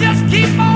Just keep on.